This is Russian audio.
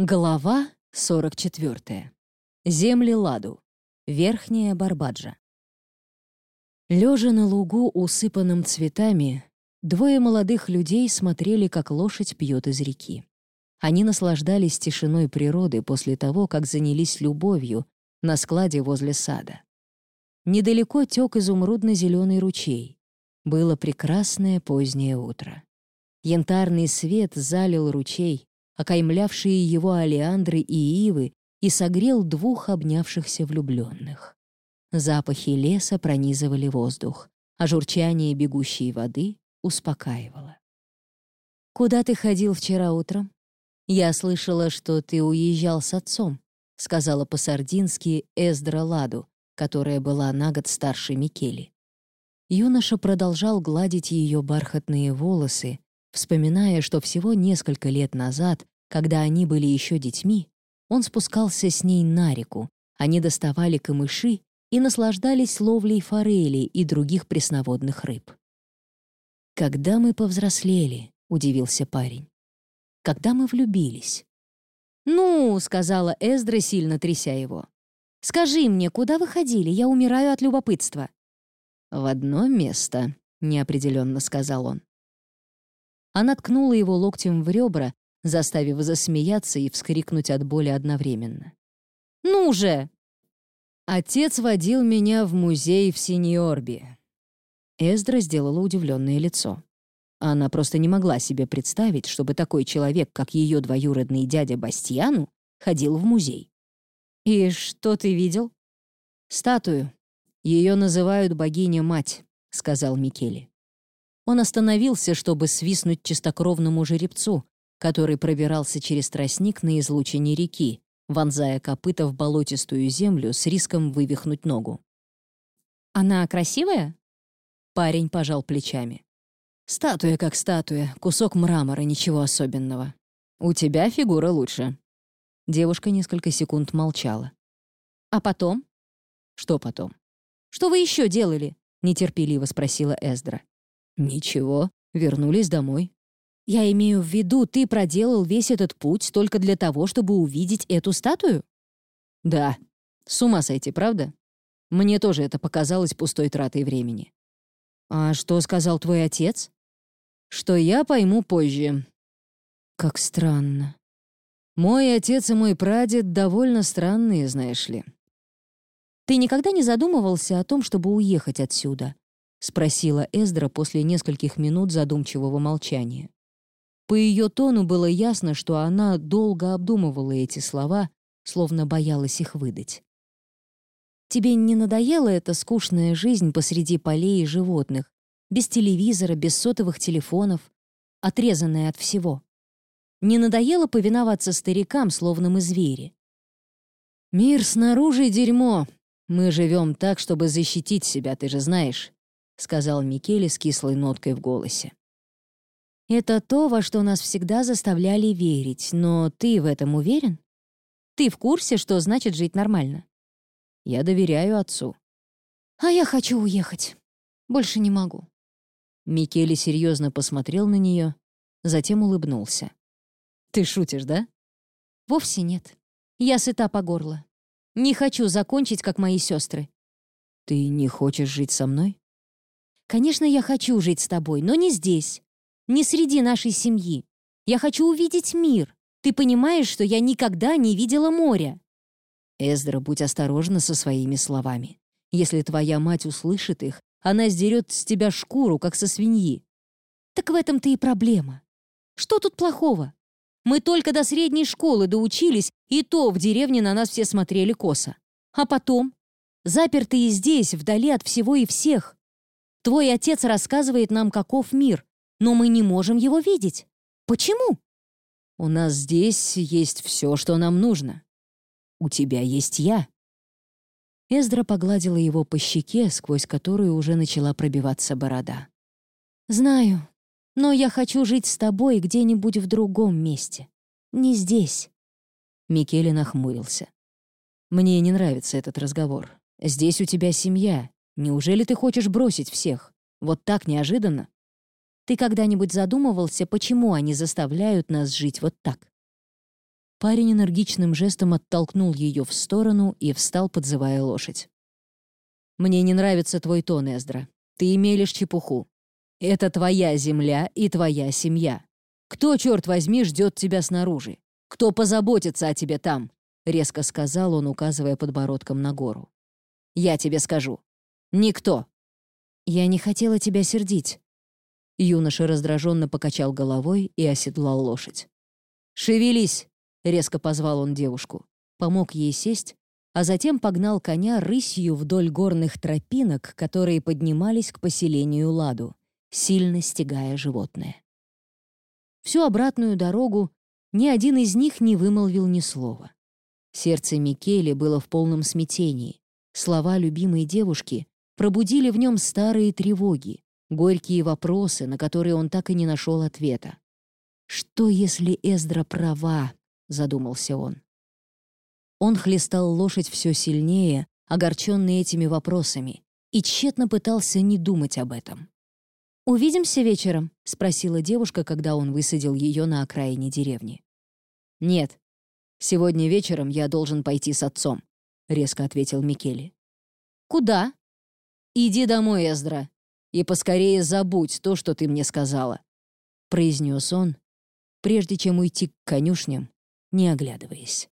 Глава 44. Земли Ладу. Верхняя Барбаджа. Лежа на лугу, усыпанном цветами, двое молодых людей смотрели, как лошадь пьет из реки. Они наслаждались тишиной природы после того, как занялись любовью на складе возле сада. Недалеко тек изумрудно-зеленый ручей. Было прекрасное позднее утро. Янтарный свет залил ручей, окаймлявшие его алиандры и ивы, и согрел двух обнявшихся влюбленных. Запахи леса пронизывали воздух, а журчание бегущей воды успокаивало. «Куда ты ходил вчера утром? Я слышала, что ты уезжал с отцом», сказала по-сардински Эздра Ладу, которая была на год старше Микели. Юноша продолжал гладить ее бархатные волосы, вспоминая, что всего несколько лет назад, когда они были еще детьми, он спускался с ней на реку, они доставали камыши и наслаждались ловлей форели и других пресноводных рыб. «Когда мы повзрослели», — удивился парень. «Когда мы влюбились». «Ну», — сказала Эздра, сильно тряся его. «Скажи мне, куда вы ходили? Я умираю от любопытства». «В одно место», — неопределенно сказал он. Она ткнула его локтем в ребра, заставив засмеяться и вскрикнуть от боли одновременно. «Ну же!» Отец водил меня в музей в Синьорби. Эздра сделала удивленное лицо. Она просто не могла себе представить, чтобы такой человек, как ее двоюродный дядя Бастьяну, ходил в музей. «И что ты видел?» «Статую. Ее называют богиня-мать», — сказал Микеле. Он остановился, чтобы свистнуть чистокровному жеребцу, который пробирался через тростник на излучине реки, вонзая копыта в болотистую землю с риском вывихнуть ногу. «Она красивая?» Парень пожал плечами. «Статуя как статуя, кусок мрамора, ничего особенного. У тебя фигура лучше». Девушка несколько секунд молчала. «А потом?» «Что потом?» «Что вы еще делали?» — нетерпеливо спросила Эздра. «Ничего, вернулись домой». «Я имею в виду, ты проделал весь этот путь только для того, чтобы увидеть эту статую?» «Да. С ума сойти, правда? Мне тоже это показалось пустой тратой времени». «А что сказал твой отец?» «Что я пойму позже». «Как странно». «Мой отец и мой прадед довольно странные, знаешь ли». «Ты никогда не задумывался о том, чтобы уехать отсюда?» — спросила Эздра после нескольких минут задумчивого молчания. По ее тону было ясно, что она долго обдумывала эти слова, словно боялась их выдать. «Тебе не надоела эта скучная жизнь посреди полей и животных, без телевизора, без сотовых телефонов, отрезанная от всего? Не надоело повиноваться старикам, словно мы звери?» «Мир снаружи — дерьмо. Мы живем так, чтобы защитить себя, ты же знаешь», — сказал Микеле с кислой ноткой в голосе. «Это то, во что нас всегда заставляли верить, но ты в этом уверен? Ты в курсе, что значит жить нормально?» «Я доверяю отцу». «А я хочу уехать. Больше не могу». Микеле серьезно посмотрел на нее, затем улыбнулся. «Ты шутишь, да?» «Вовсе нет. Я сыта по горло. Не хочу закончить, как мои сестры». «Ты не хочешь жить со мной?» Конечно, я хочу жить с тобой, но не здесь. Не среди нашей семьи. Я хочу увидеть мир. Ты понимаешь, что я никогда не видела моря?» «Эздра, будь осторожна со своими словами. Если твоя мать услышит их, она сдерет с тебя шкуру, как со свиньи». «Так в этом-то и проблема. Что тут плохого? Мы только до средней школы доучились, и то в деревне на нас все смотрели косо. А потом? Запертые здесь, вдали от всего и всех. Твой отец рассказывает нам, каков мир, но мы не можем его видеть. Почему? У нас здесь есть все, что нам нужно. У тебя есть я. Эздра погладила его по щеке, сквозь которую уже начала пробиваться борода. «Знаю, но я хочу жить с тобой где-нибудь в другом месте. Не здесь». Микеле нахмурился. «Мне не нравится этот разговор. Здесь у тебя семья, Неужели ты хочешь бросить всех? Вот так неожиданно? Ты когда-нибудь задумывался, почему они заставляют нас жить вот так? парень энергичным жестом оттолкнул ее в сторону и встал, подзывая лошадь. «Мне не нравится твой тон, Эздра. Ты имелишь чепуху. Это твоя земля и твоя семья. Кто, черт возьми, ждет тебя снаружи? Кто позаботится о тебе там?» — резко сказал он, указывая подбородком на гору. «Я тебе скажу. Никто». «Я не хотела тебя сердить». Юноша раздраженно покачал головой и оседлал лошадь. «Шевелись!» — резко позвал он девушку. Помог ей сесть, а затем погнал коня рысью вдоль горных тропинок, которые поднимались к поселению Ладу, сильно стегая животное. Всю обратную дорогу ни один из них не вымолвил ни слова. Сердце Микеле было в полном смятении. Слова любимой девушки пробудили в нем старые тревоги, горькие вопросы, на которые он так и не нашел ответа. «Что, если Эздра права?» — задумался он. Он хлестал лошадь все сильнее, огорченный этими вопросами, и тщетно пытался не думать об этом. «Увидимся вечером?» — спросила девушка, когда он высадил ее на окраине деревни. «Нет. Сегодня вечером я должен пойти с отцом», — резко ответил Микеле. «Куда?» «Иди домой, Эздра, и поскорее забудь то, что ты мне сказала», — произнес он, прежде чем уйти к конюшням, не оглядываясь.